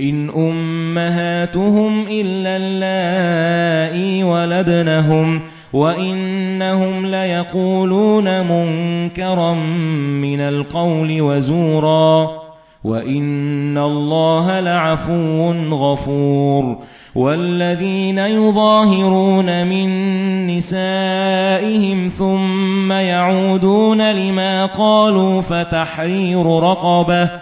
إِنْ أُمَّهَاتُهُمْ إِلَّا اللَّائِي وَلَدْنَهُمْ وَإِنَّهُمْ لَيَقُولُونَ مُنكَرًا مِنَ الْقَوْلِ وَزُورًا وَإِنَّ اللَّهَ لَعَفُوٌّ غَفُورٌ وَالَّذِينَ يُظَاهِرُونَ مِن نِّسَائِهِمْ ثُمَّ يَعُودُونَ لِمَا قَالُوا فَتَحْرِيرُ رَقَبَةٍ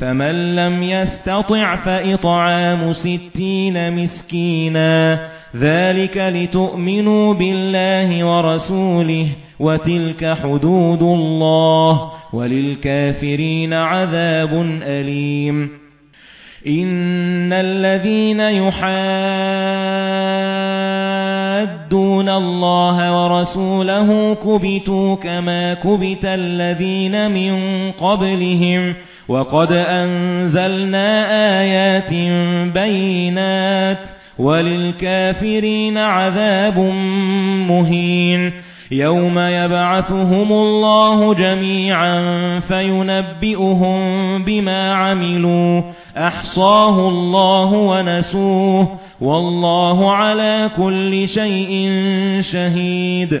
فَمَن لَّمْ يَسْتَطِعْ فَإِطْعَامُ سِتِّينَ مِسْكِينًا. ذَلِكَ لِتُؤْمِنُوا بِاللَّهِ وَرَسُولِهِ وَتِلْكَ حُدُودُ اللَّهِ وَلِلْكَافِرِينَ عَذَابٌ أَلِيمٌ. إِنَّ الَّذِينَ يُحَادُّونَ اللَّهَ وَرَسُولَهُ كُبِتُوا كَمَا كُبِتَ الَّذِينَ مِن قَبْلِهِمْ وَقَدْ أَنزَلْنَا آيَاتٍ بَيِّنَاتٍ وَلِلْكَافِرِينَ عَذَابٌ مُهِينٌ يَوْمَ يَبْعَثُهُمُ اللَّهُ جَمِيعًا فَيُنَبِّئُهُم بِمَا عَمِلُوا أَحْصَاهُ اللَّهُ وَنَسُوهُ وَاللَّهُ عَلَى كُلِّ شَيْءٍ شَهِيدٌ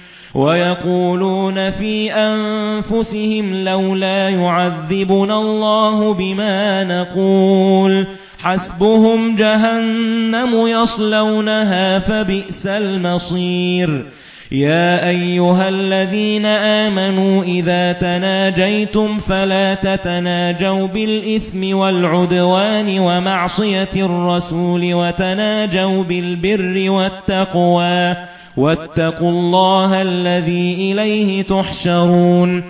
وَيَقُولُونَ فِي أَنفُسِهِمْ لَوْلَا يُعَذِّبُنَا اللَّهُ بِمَا نَقُولُ حَسْبُهُمْ جَهَنَّمُ يَصْلَوْنَهَا فَبِئْسَ الْمَصِيرُ. يَا أَيُّهَا الَّذِينَ آمَنُوا إِذَا تَنَاجَيْتُمْ فَلَا تَتَنَاجَوْا بِالْإِثْمِ وَالْعُدْوَانِ وَمَعْصِيَةِ الرَّسُولِ وَتَنَاجَوْا بِالْبِرِّ وَالتَّقْوَى. وَاتَّقُوا اللَّهَ الَّذِي إِلَيْهِ تُحْشَرُونَ.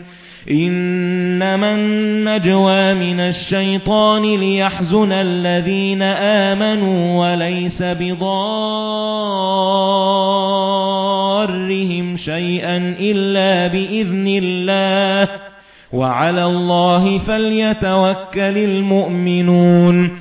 إِنَّمَا النَّجْوَى مِنَ الشَّيْطَانِ لِيَحْزُنَ الَّذِينَ آمَنُوا وَلَيْسَ بِضَارِّهِمْ شَيْئًا إِلَّا بِإِذْنِ اللَّهِ. وَعَلَى اللَّهِ فَلْيَتَوَكَّلِ الْمُؤْمِنُونَ.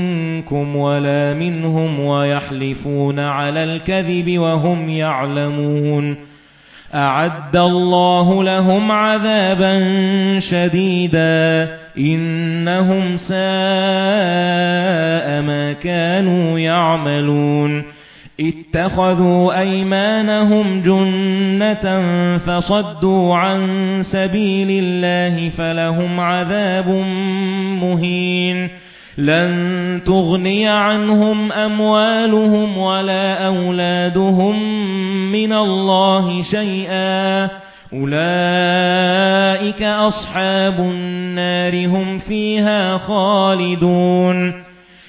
مِنكُمْ وَلَا مِنْهُمْ وَيَحْلِفُونَ عَلَى الْكَذِبِ وَهُمْ يَعْلَمُونَ أَعَدَّ اللَّهُ لَهُمْ عَذَابًا شَدِيدًا إِنَّهُمْ سَاءَ مَا كَانُوا يَعْمَلُونَ اتَّخَذُوا أَيْمَانَهُمْ جُنَّةً فَصَدُّوا عَن سَبِيلِ اللَّهِ فَلَهُمْ عَذَابٌ مُهِينٌ لَن تُغْنِيَ عَنْهُمْ أَمْوَالُهُمْ وَلَا أَوْلَادُهُمْ مِنَ اللَّهِ شَيْئًا. أُولَئِكَ أَصْحَابُ النَّارِ هُمْ فِيهَا خَالِدُونَ.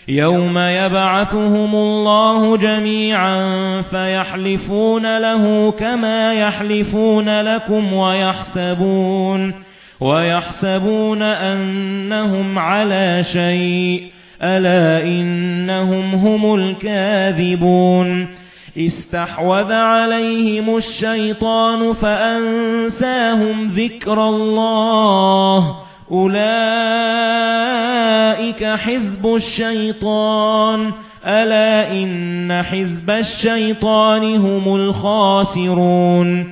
يَوْمَ يَبْعَثُهُمُ اللَّهُ جَمِيعًا فَيَحْلِفُونَ لَهُ كَمَا يَحْلِفُونَ لَكُمْ وَيَحْسَبُونَ. وَيَحْسَبُونَ أَنَّهُمْ عَلَى شَيْءٍ أَلَا إِنَّهُمْ هُمُ الْكَاذِبُونَ. اسْتَحْوَذَ عَلَيْهِمُ الشَّيْطَانُ فَأَنسَاهُمْ ذِكْرَ اللَّهِ. أُولَئِكَ حِزْبُ الشَّيْطَانِ. أَلَا إِنَّ حِزْبَ الشَّيْطَانِ هُمُ الْخَاسِرُونَ.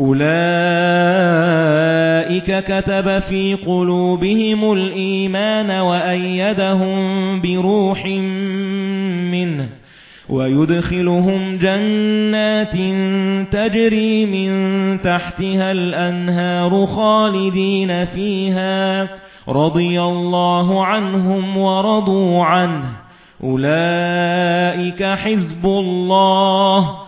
أُولَئِكَ كَتَبَ فِي قُلُوبِهِمُ الْإِيمَانَ وَأَيَّدَهُم بِرُوحٍ مِّنْهُ وَيُدْخِلُهُمْ جَنَّاتٍ تَجْرِي مِن تَحْتِهَا الْأَنْهَارُ خَالِدِينَ فِيهَا رَضِيَ اللَّهُ عَنْهُمْ وَرَضُوا عَنْهُ أُولَئِكَ حِزْبُ اللَّهِ